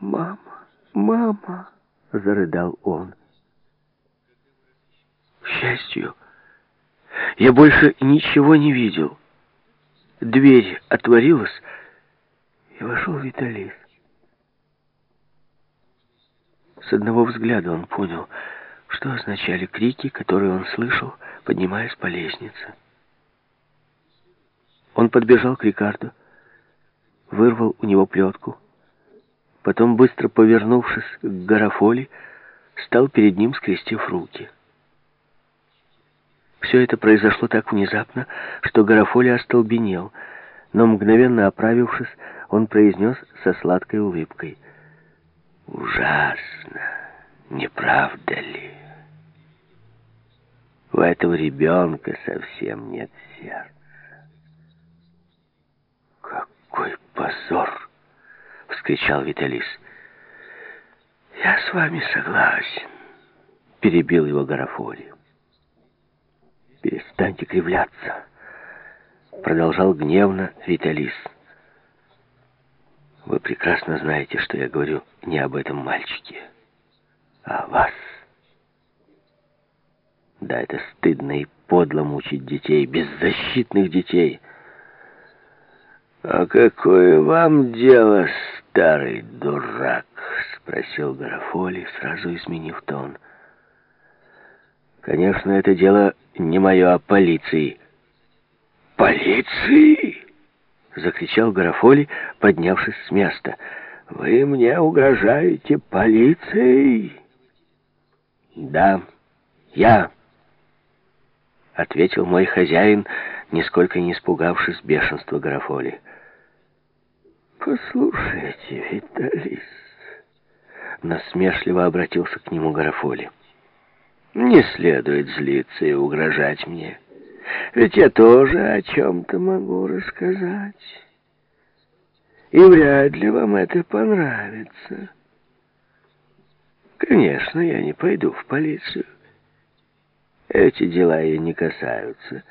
«Мама, мама!» — зарыдал он. К счастью, я больше ничего не видел. Дверь отворилась, и вошел Виталис. С одного взгляда он понял, что означали крики, которые он слышал, поднимаясь по лестнице. Он подбежал к Рикарду, вырвал у него плетку, потом, быстро повернувшись к Гарафоли, стал перед ним, скрестив руки. Все это произошло так внезапно, что Гарафоли остолбенел, но, мгновенно оправившись, он произнес со сладкой улыбкой. «Ужасно, не правда ли? У этого ребенка совсем нет сердца». «Какой позор!» — вскричал Виталис. «Я с вами согласен», — перебил его Гарафоли. «Перестаньте кривляться», — продолжал гневно Виталис. «Вы прекрасно знаете, что я говорю не об этом мальчике, а о вас. Да, это стыдно и подло мучить детей, беззащитных детей». «А какое вам дело, старый дурак?» — спросил Гарафоли, сразу изменив тон. «Конечно, это дело не мое, а полиции». «Полиции?» — закричал Гарафоли, поднявшись с места. «Вы мне угрожаете полицией?» «Да, я», — ответил мой хозяин, нисколько не испугавшись бешенства Гарафоли. «Послушайте, Виталис», — насмешливо обратился к нему Гарафоли, — «не следует злиться и угрожать мне». Ведь я тоже о чем-то могу рассказать. И вряд ли вам это понравится. Конечно, я не пойду в полицию. Эти дела ее не касаются.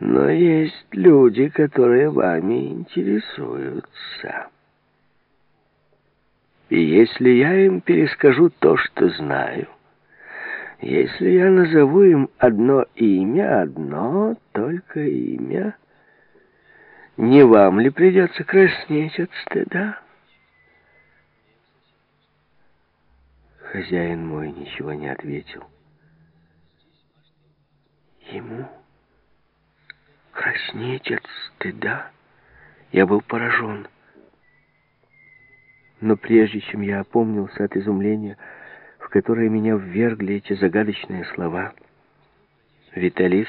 Но есть люди, которые вами интересуются. И если я им перескажу то, что знаю, если я назову им одно имя, одно только имя, не вам ли придется краснеть от стыда? Хозяин мой ничего не ответил. Ему краснеть от стыда? Я был поражен. Но прежде чем я опомнился от изумления, в которые меня ввергли эти загадочные слова. Виталис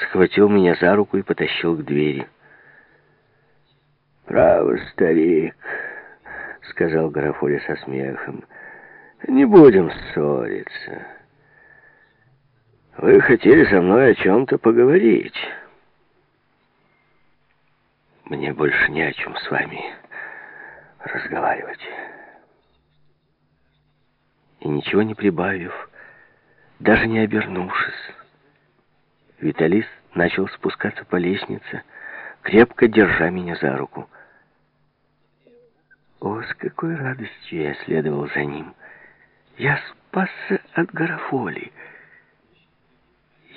схватил меня за руку и потащил к двери. «Право, старик», — сказал Гарафоля со смехом, — «не будем ссориться. Вы хотели со мной о чем-то поговорить». «Мне больше не о чем с вами разговаривать» и ничего не прибавив, даже не обернувшись, Виталис начал спускаться по лестнице, крепко держа меня за руку. О, с какой радостью я следовал за ним! Я спасся от Гарафоли.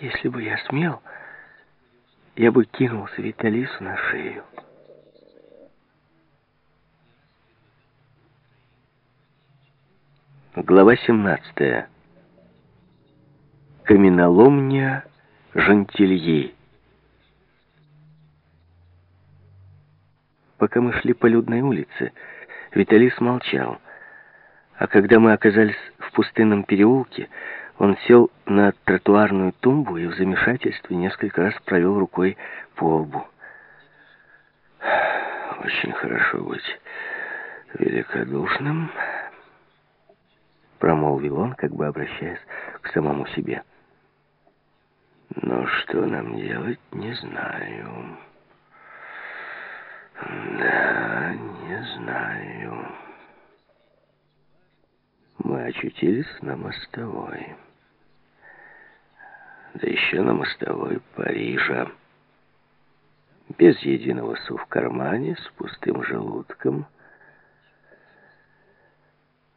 Если бы я смел, я бы кинулся Виталису на шею. Глава 17. Каменоломня Жантильи. Пока мы шли по людной улице, Виталис молчал. А когда мы оказались в пустынном переулке, он сел на тротуарную тумбу и в замешательстве несколько раз провел рукой по лбу. «Очень хорошо быть великодушным», промолвил он, как бы обращаясь к самому себе. Но что нам делать, не знаю. Да, не знаю. Мы очутились на мостовой. Да еще на мостовой Парижа. Без единого су в кармане, с пустым желудком —